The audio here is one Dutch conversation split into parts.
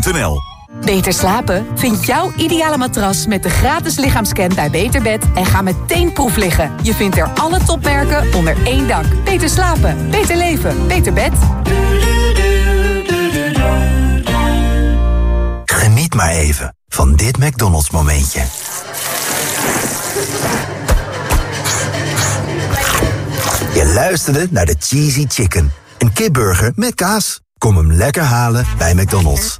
beterbed.nl Beter slapen? Vind jouw ideale matras met de gratis lichaamscan bij Beterbed en ga meteen proef liggen. Je vindt er alle topmerken onder één dak. Beter slapen, beter leven, beter bed. Geniet maar even van dit McDonald's momentje. Je luisterde naar de Cheesy Chicken. Een kipburger met kaas. Kom hem lekker halen bij McDonald's.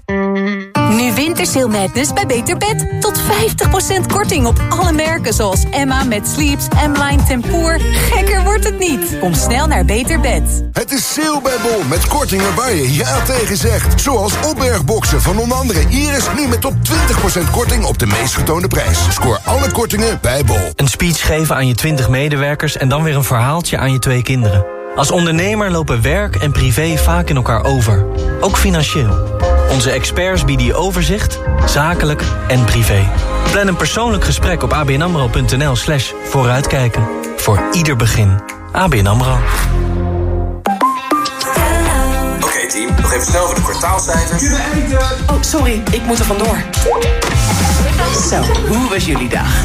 Nu Wintersail Madness bij Beter Bed. Tot 50% korting op alle merken zoals Emma met Sleeps, M-Line Tempoor. Gekker wordt het niet. Kom snel naar Beter Bed. Het is sale bij Bol met kortingen waar je ja tegen zegt. Zoals opbergboxen van onder andere Iris. Nu met tot 20% korting op de meest getoonde prijs. Scoor alle kortingen bij Bol. Een speech geven aan je 20 medewerkers en dan weer een verhaaltje aan je twee kinderen. Als ondernemer lopen werk en privé vaak in elkaar over. Ook financieel. Onze experts bieden je overzicht, zakelijk en privé. Plan een persoonlijk gesprek op abnamro.nl slash vooruitkijken. Voor ieder begin. ABN AMRO. Oké team, nog even snel voor de kwartaalcijfers. Oh, sorry, ik moet er vandoor. Zo, hoe was jullie dag?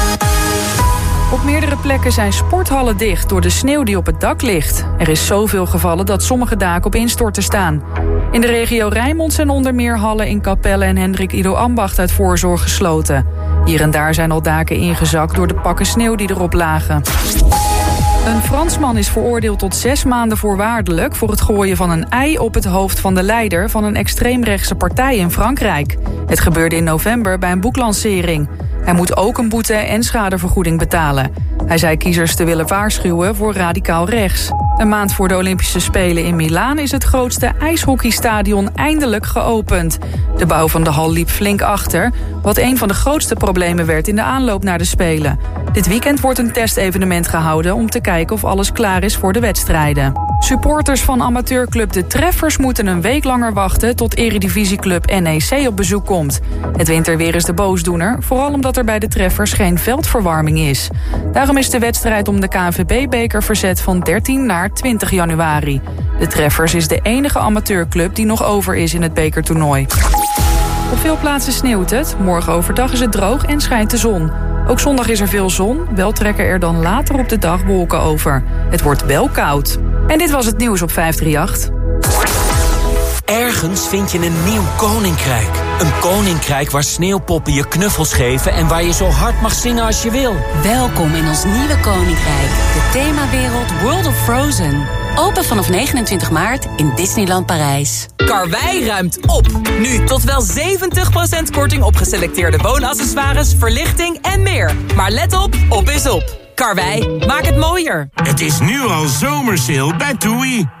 Op meerdere plekken zijn sporthallen dicht door de sneeuw die op het dak ligt. Er is zoveel gevallen dat sommige daken op instorten staan. In de regio Rijnmond zijn onder meer hallen in Capelle en Hendrik Ido Ambacht uit voorzorg gesloten. Hier en daar zijn al daken ingezakt door de pakken sneeuw die erop lagen. Een Fransman is veroordeeld tot zes maanden voorwaardelijk... voor het gooien van een ei op het hoofd van de leider... van een extreemrechtse partij in Frankrijk. Het gebeurde in november bij een boeklancering. Hij moet ook een boete en schadevergoeding betalen. Hij zei kiezers te willen waarschuwen voor radicaal rechts. Een maand voor de Olympische Spelen in Milaan... is het grootste ijshockeystadion eindelijk geopend. De bouw van de hal liep flink achter... wat een van de grootste problemen werd in de aanloop naar de Spelen. Dit weekend wordt een testevenement gehouden... om te kijken of alles klaar is voor de wedstrijden. Supporters van amateurclub De Treffers moeten een week langer wachten... tot eredivisieclub NEC op bezoek komt. Het winterweer is de boosdoener, vooral omdat er bij de Treffers geen veldverwarming is. Daarom is de wedstrijd om de KNVB-beker verzet van 13 naar 20 januari. De Treffers is de enige amateurclub die nog over is in het bekertoernooi. Op veel plaatsen sneeuwt het. Morgen overdag is het droog en schijnt de zon. Ook zondag is er veel zon. Wel trekken er dan later op de dag wolken over. Het wordt wel koud. En dit was het nieuws op 538. Ergens vind je een nieuw koninkrijk. Een koninkrijk waar sneeuwpoppen je knuffels geven... en waar je zo hard mag zingen als je wil. Welkom in ons nieuwe koninkrijk. De themawereld World of Frozen. Open vanaf 29 maart in Disneyland Parijs. Karwei ruimt op. Nu tot wel 70% korting op geselecteerde woonaccessoires, verlichting en meer. Maar let op, op is op. Karwei, maak het mooier. Het is nu al zomersale bij TUI.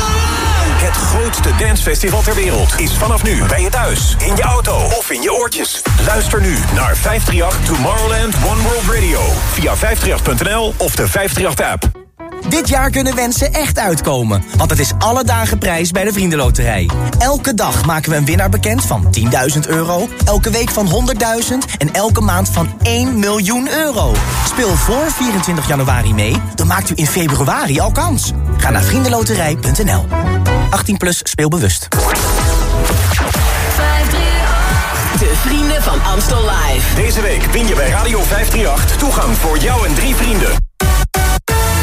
het grootste dancefestival ter wereld is vanaf nu bij je thuis, in je auto of in je oortjes. Luister nu naar 538 Tomorrowland One World Radio via 538.nl of de 538-app. Dit jaar kunnen wensen echt uitkomen, want het is alle dagen prijs bij de Vriendenloterij. Elke dag maken we een winnaar bekend van 10.000 euro, elke week van 100.000 en elke maand van 1 miljoen euro. Speel voor 24 januari mee, dan maakt u in februari al kans. Ga naar vriendenloterij.nl. 18 plus speelbewust. De vrienden van Amstel Live. Deze week win je bij Radio 538 toegang voor jou en drie vrienden.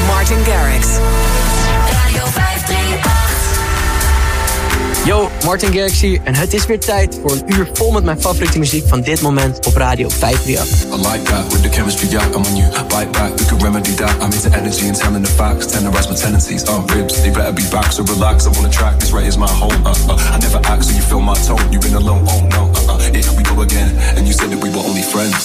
Martin Garrix. Radio 538. Yo, Martin Garrix hier en het is weer tijd voor een uur vol met mijn favoriete muziek van dit moment op Radio 538. I like that, with the chemistry, yeah, I'm on you. Bite back, we can remedy that. I miss the energy and telling the facts. Tenorize my tendencies, oh ribs, they better be back. So relax, I wanna track, this right is my home. Uh, uh. I never act, so you feel my tone, you've been alone, oh no. Uh, uh. Here we go again, and you said that we were only friends.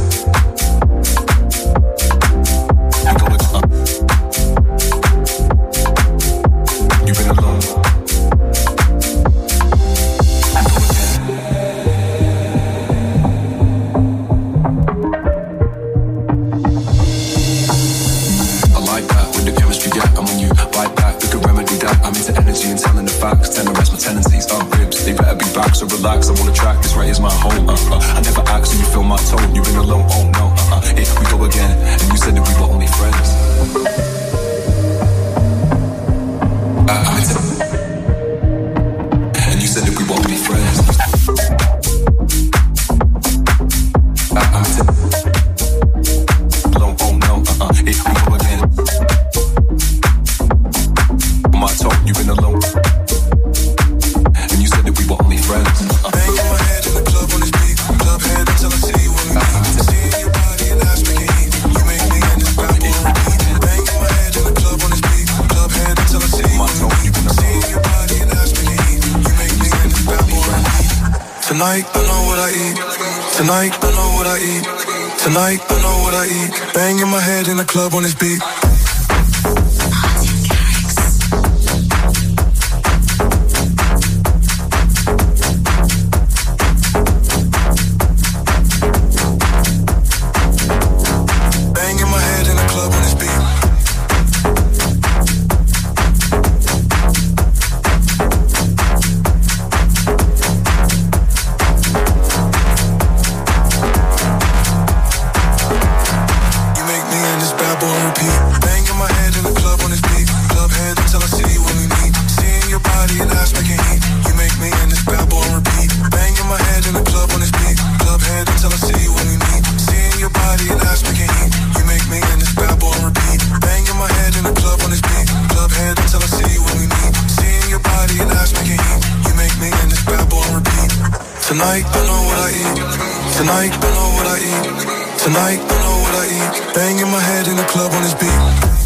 big Tonight, I know what I eat. Tonight, I know what I eat. Bang in my head in the club on this beat.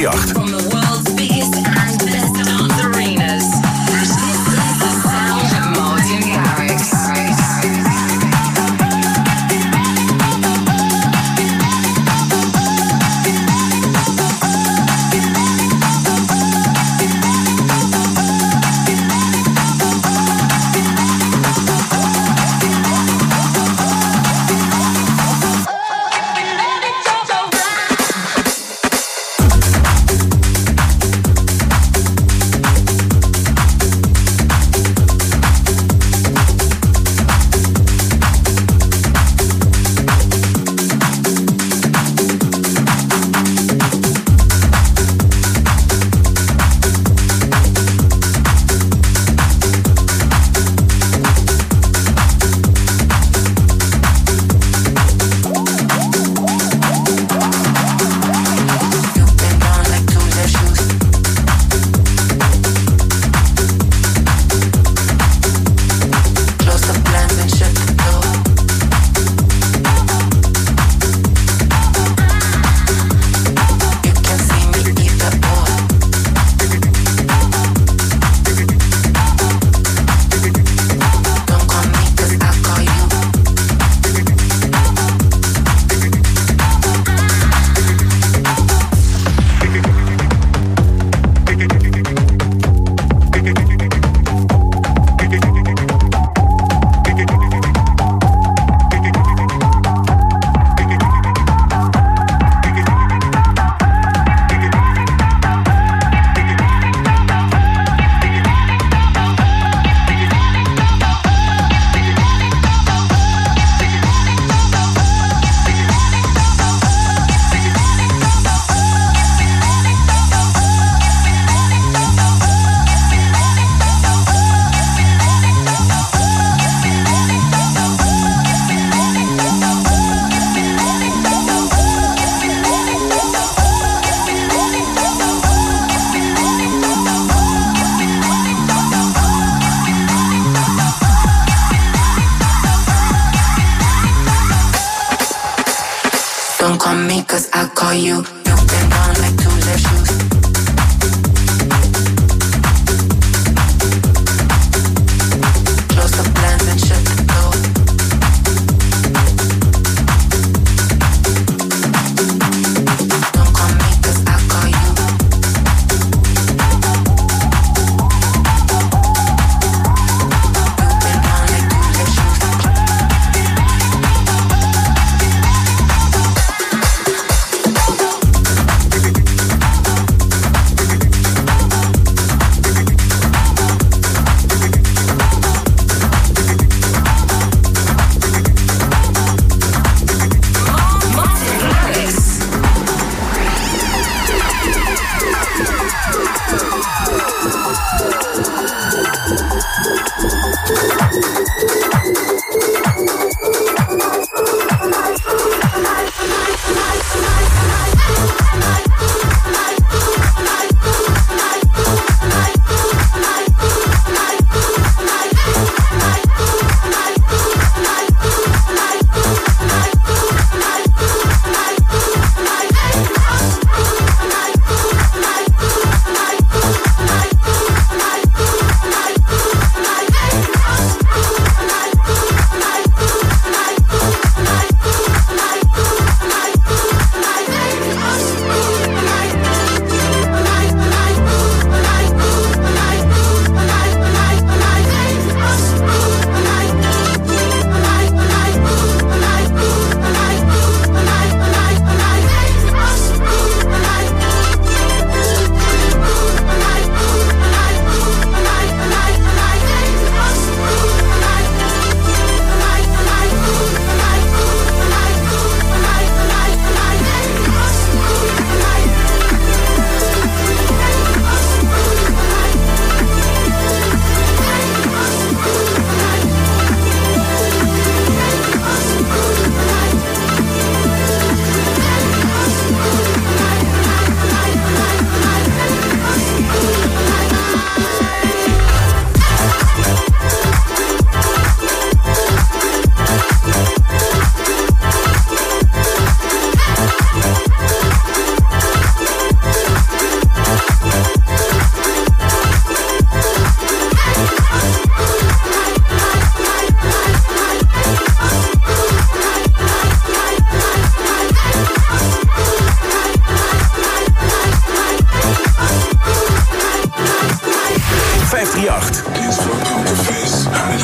538.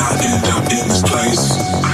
I end up in this place.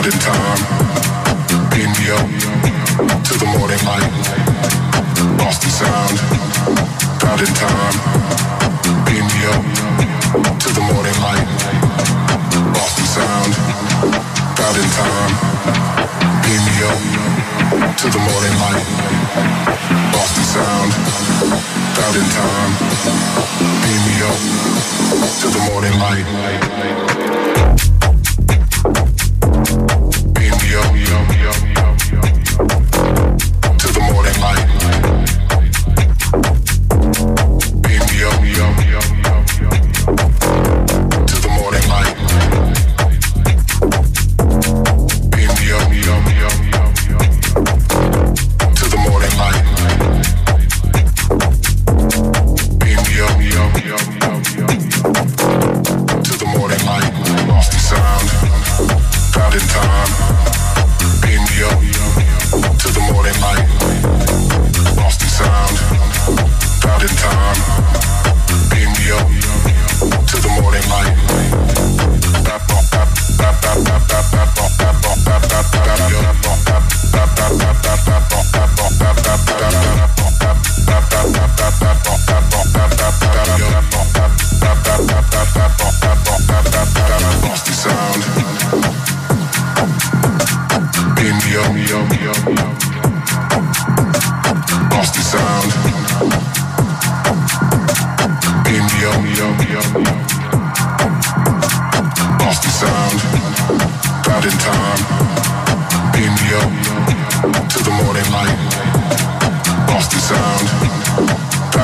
grounded time, beam me up to the morning light. Lost in sound, bound in time, beam me up to the morning light. Lost in sound, bound in time, beam me up to the morning light. Lost in sound, bound in time, beam me up to the morning light. yo, yo, yo, yo.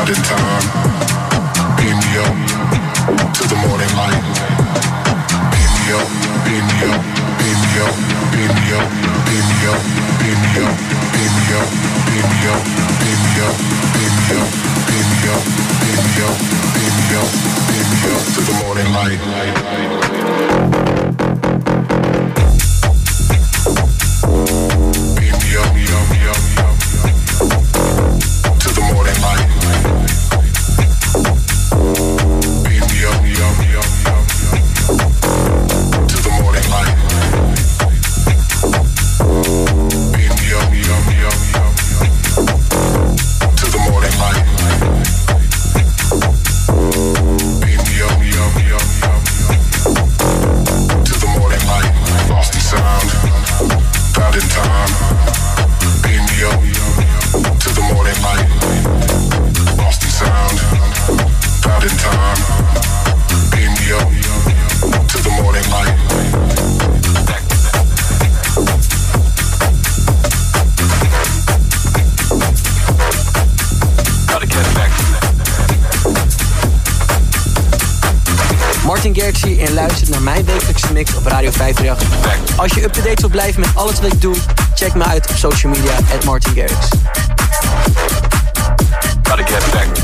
grounded time. Beam me up to the morning light. Me up, me up, me up, me up, me up, me up, me up, me up, me up, me up, me up, me up, me up to the morning light. Als je up-to-date wilt blijven met alles wat ik doe, check me uit op social media at Martin Gotta get back.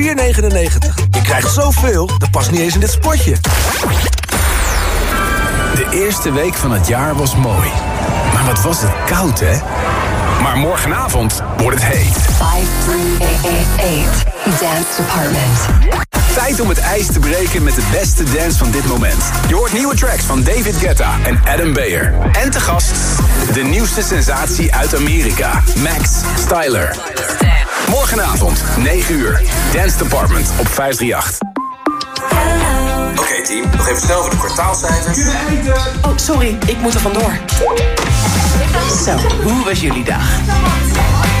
4,99. Je krijgt zoveel, dat past niet eens in dit spotje. De eerste week van het jaar was mooi. Maar wat was het koud, hè? Maar morgenavond wordt het heet. 5388 Dance Department. Tijd om het ijs te breken met de beste dance van dit moment. Je hoort nieuwe tracks van David Guetta en Adam Beyer. En te gast, de nieuwste sensatie uit Amerika, Max Styler. Morgenavond, 9 uur, Dance Department op 538. Oké team, nog even snel voor de kwartaalcijfers. Oh, sorry, ik moet er vandoor. Zo, hoe was jullie dag?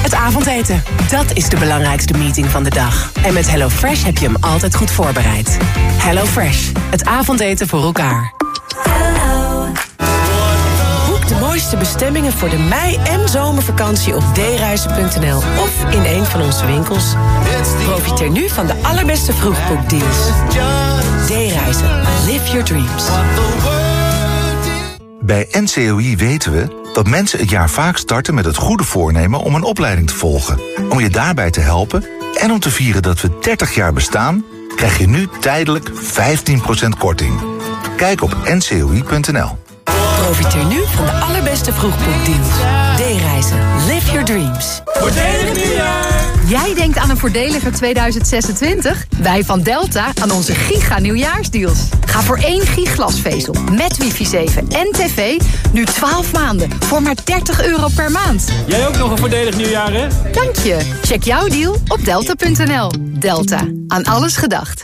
Het avondeten, dat is de belangrijkste meeting van de dag. En met HelloFresh heb je hem altijd goed voorbereid. HelloFresh, het avondeten voor elkaar. Mooiste bestemmingen voor de mei- en zomervakantie op dereizen.nl of in een van onze winkels. Profiteer nu van de allerbeste vroegboekdeals. D-reizen. Live your dreams. Bij NCOI weten we dat mensen het jaar vaak starten met het goede voornemen om een opleiding te volgen. Om je daarbij te helpen en om te vieren dat we 30 jaar bestaan, krijg je nu tijdelijk 15% korting. Kijk op ncoi.nl. Profiteer nu van de allerbeste vroegboekdeals. D-reizen. Live your dreams. Voordelig nieuwjaar! Jij denkt aan een voordeliger 2026? Wij van Delta aan onze giga nieuwjaarsdeals. Ga voor één giglasvezel met wifi 7 en tv nu 12 maanden voor maar 30 euro per maand. Jij ook nog een voordelig nieuwjaar, hè? Dank je. Check jouw deal op delta.nl. Delta. Aan alles gedacht.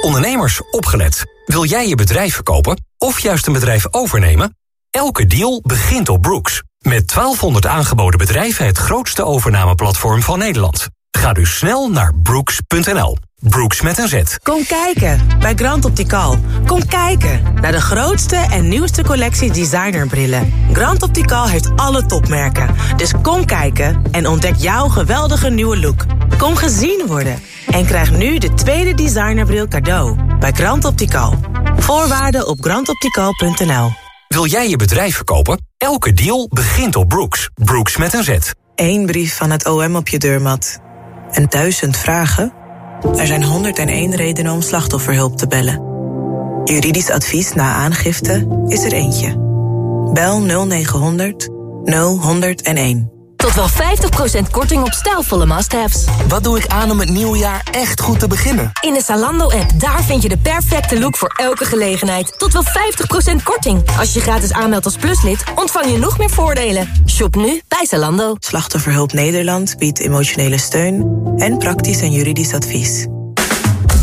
Ondernemers, opgelet. Wil jij je bedrijf verkopen of juist een bedrijf overnemen? Elke deal begint op Brooks. Met 1200 aangeboden bedrijven het grootste overnameplatform van Nederland. Ga dus snel naar brooks.nl. Brooks met een Z. Kom kijken bij Grand Optical. Kom kijken naar de grootste en nieuwste collectie designerbrillen. Grand Optical heeft alle topmerken. Dus kom kijken en ontdek jouw geweldige nieuwe look. Kom gezien worden en krijg nu de tweede designerbril cadeau bij Grand Optical. Voorwaarden op grandoptical.nl. Wil jij je bedrijf verkopen? Elke deal begint op Brooks. Brooks met een Z. Eén brief van het OM op je deurmat. En duizend vragen? Er zijn 101 redenen om slachtofferhulp te bellen. Juridisch advies na aangifte is er eentje. Bel 0900 0101. Tot wel 50% korting op stijlvolle must-haves. Wat doe ik aan om het nieuwe jaar echt goed te beginnen? In de Zalando-app, daar vind je de perfecte look voor elke gelegenheid. Tot wel 50% korting. Als je je gratis aanmeldt als pluslid, ontvang je nog meer voordelen. Shop nu bij Zalando. Slachtofferhulp Nederland biedt emotionele steun en praktisch en juridisch advies.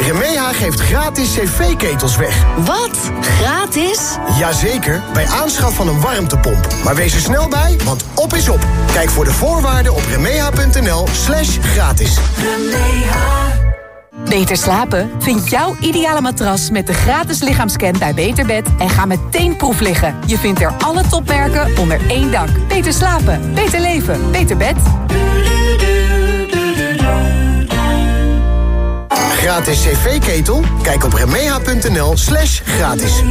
Remeha geeft gratis cv-ketels weg. Wat? Gratis? Jazeker, bij aanschaf van een warmtepomp. Maar wees er snel bij, want op is op. Kijk voor de voorwaarden op remeha.nl slash gratis. Beter slapen? Vind jouw ideale matras met de gratis lichaamscan bij Beterbed en ga meteen proef liggen. Je vindt er alle topmerken onder één dak. Beter slapen, beter leven, beter bed. Gratis cv-ketel? Kijk op remeha.nl slash gratis.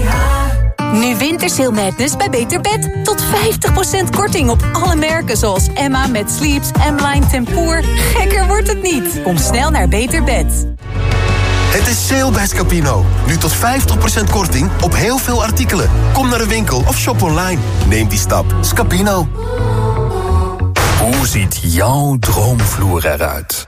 Nu Wintersail Madness bij Beter Bed. Tot 50% korting op alle merken zoals Emma met Sleeps, M-Line Tempoor. Gekker wordt het niet. Kom snel naar Beter Bed. Het is sale bij Scapino. Nu tot 50% korting op heel veel artikelen. Kom naar de winkel of shop online. Neem die stap. Scapino. Hoe ziet jouw droomvloer eruit?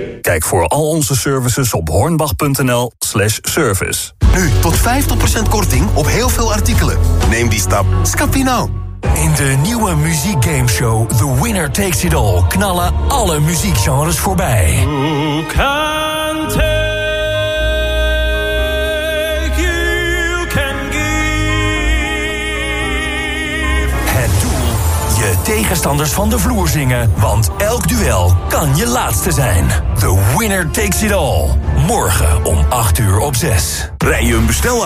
Kijk voor al onze services op hornbach.nl slash service. Nu tot 50% korting op heel veel artikelen. Neem die stap. Scapino. In de nieuwe muziekgameshow The Winner Takes It All knallen alle muziekgenres voorbij. Tegenstanders van de vloer zingen. Want elk duel kan je laatste zijn. The winner takes it all. Morgen om 8 uur op 6. Rij je een bestel